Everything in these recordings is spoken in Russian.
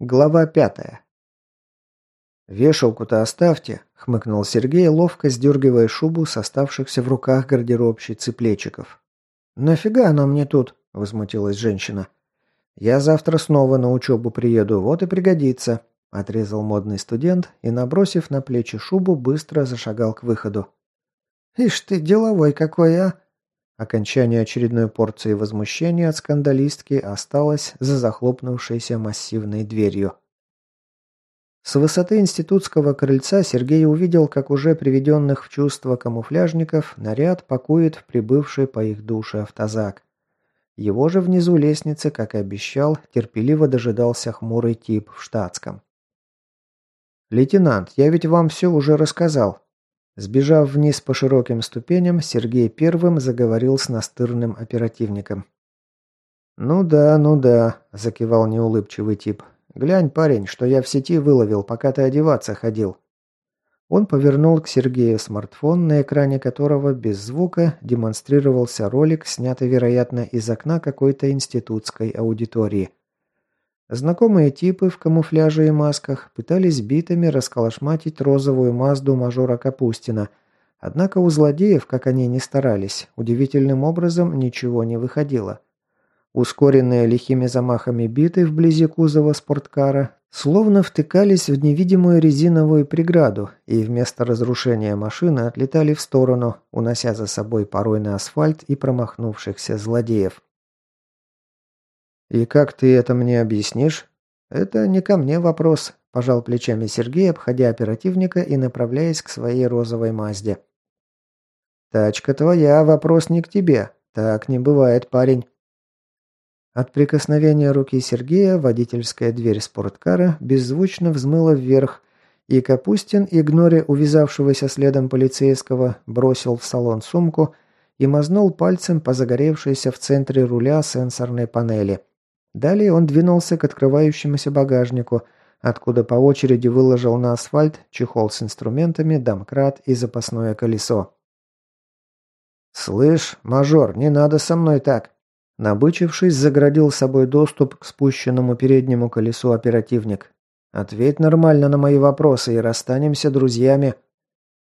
Глава пятая. «Вешалку-то оставьте», — хмыкнул Сергей, ловко сдергивая шубу с оставшихся в руках гардеробщицы плечиков. «Нафига она мне тут?» — возмутилась женщина. «Я завтра снова на учебу приеду, вот и пригодится», — отрезал модный студент и, набросив на плечи шубу, быстро зашагал к выходу. «Ишь ты, деловой какой, а!» Окончание очередной порции возмущения от скандалистки осталось за захлопнувшейся массивной дверью. С высоты институтского крыльца Сергей увидел, как уже приведенных в чувство камуфляжников наряд пакует в прибывший по их душе автозак. Его же внизу лестницы, как и обещал, терпеливо дожидался хмурый тип в штатском. «Лейтенант, я ведь вам все уже рассказал», Сбежав вниз по широким ступеням, Сергей первым заговорил с настырным оперативником. «Ну да, ну да», – закивал неулыбчивый тип. «Глянь, парень, что я в сети выловил, пока ты одеваться ходил». Он повернул к Сергею смартфон, на экране которого без звука демонстрировался ролик, снятый, вероятно, из окна какой-то институтской аудитории. Знакомые типы в камуфляже и масках пытались битами расколошматить розовую Мазду мажора Капустина. Однако у злодеев, как они ни старались, удивительным образом ничего не выходило. Ускоренные лихими замахами биты вблизи кузова спорткара словно втыкались в невидимую резиновую преграду и вместо разрушения машины отлетали в сторону, унося за собой порой на асфальт и промахнувшихся злодеев. «И как ты это мне объяснишь?» «Это не ко мне вопрос», – пожал плечами Сергей, обходя оперативника и направляясь к своей розовой Мазде. «Тачка твоя, вопрос не к тебе. Так не бывает, парень». От прикосновения руки Сергея водительская дверь спорткара беззвучно взмыла вверх, и Капустин, игноре увязавшегося следом полицейского, бросил в салон сумку и мазнул пальцем по загоревшейся в центре руля сенсорной панели. Далее он двинулся к открывающемуся багажнику, откуда по очереди выложил на асфальт чехол с инструментами, домкрат и запасное колесо. «Слышь, мажор, не надо со мной так!» Набычившись, заградил собой доступ к спущенному переднему колесу оперативник. «Ответь нормально на мои вопросы и расстанемся друзьями».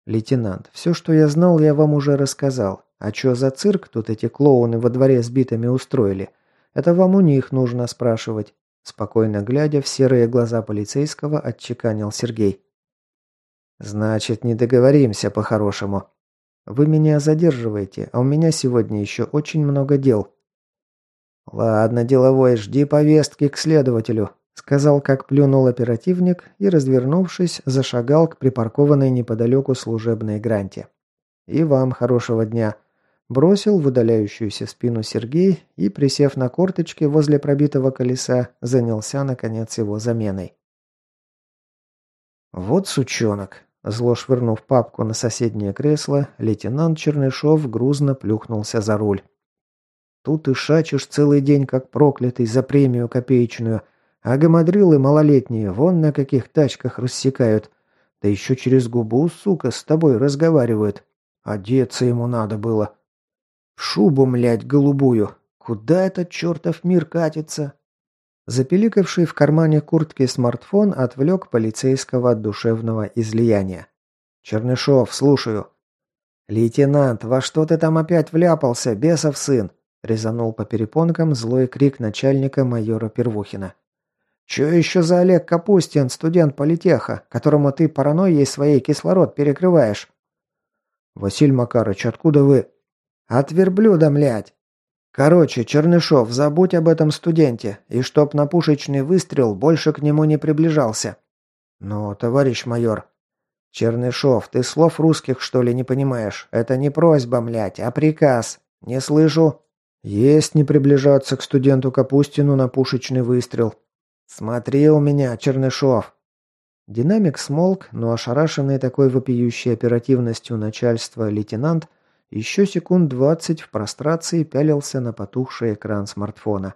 «Лейтенант, все, что я знал, я вам уже рассказал. А что за цирк тут эти клоуны во дворе с битами устроили? Это вам у них нужно спрашивать. Спокойно глядя в серые глаза полицейского, отчеканил Сергей. «Значит, не договоримся по-хорошему. Вы меня задерживаете, а у меня сегодня еще очень много дел». «Ладно, деловой, жди повестки к следователю», сказал, как плюнул оперативник и, развернувшись, зашагал к припаркованной неподалеку служебной гранте. «И вам хорошего дня. Бросил в удаляющуюся спину Сергей и, присев на корточки возле пробитого колеса, занялся, наконец, его заменой. «Вот сучонок!» Зло швырнув папку на соседнее кресло, лейтенант Чернышов грузно плюхнулся за руль. «Тут и шачешь целый день, как проклятый, за премию копеечную, а гамадрилы малолетние вон на каких тачках рассекают. Да еще через губу, сука, с тобой разговаривают. Одеться ему надо было. Шубу, млять, голубую. Куда этот чертов мир катится? Запеликавший в кармане куртки смартфон отвлек полицейского от душевного излияния. «Чернышов, слушаю». «Лейтенант, во что ты там опять вляпался, бесов сын?» резанул по перепонкам злой крик начальника майора Первухина. «Че еще за Олег Капустин, студент политеха, которому ты паранойей своей кислород перекрываешь?» «Василь Макарыч, откуда вы?» От верблюда, млять. Короче, Чернышов, забудь об этом студенте, и чтоб на пушечный выстрел больше к нему не приближался. Но, товарищ майор... Чернышов, ты слов русских, что ли, не понимаешь? Это не просьба, млять, а приказ. Не слышу. Есть не приближаться к студенту Капустину на пушечный выстрел. Смотри у меня, Чернышов. Динамик смолк, но ошарашенный такой вопиющей оперативностью начальства лейтенант еще секунд двадцать в прострации пялился на потухший экран смартфона.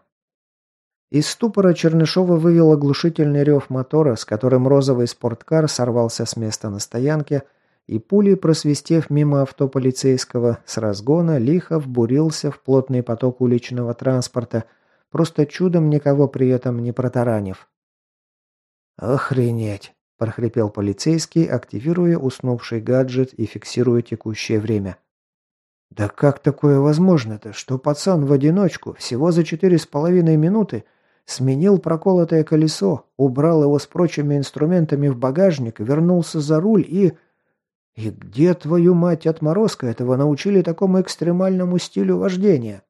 Из ступора Чернышова вывел оглушительный рев мотора, с которым розовый спорткар сорвался с места на стоянке, и пулей, просвистев мимо авто полицейского, с разгона лихо вбурился в плотный поток уличного транспорта, просто чудом никого при этом не протаранив. «Охренеть!» – прохрипел полицейский, активируя уснувший гаджет и фиксируя текущее время. «Да как такое возможно-то, что пацан в одиночку всего за четыре с половиной минуты сменил проколотое колесо, убрал его с прочими инструментами в багажник, вернулся за руль и...» «И где, твою мать, отморозка этого научили такому экстремальному стилю вождения?»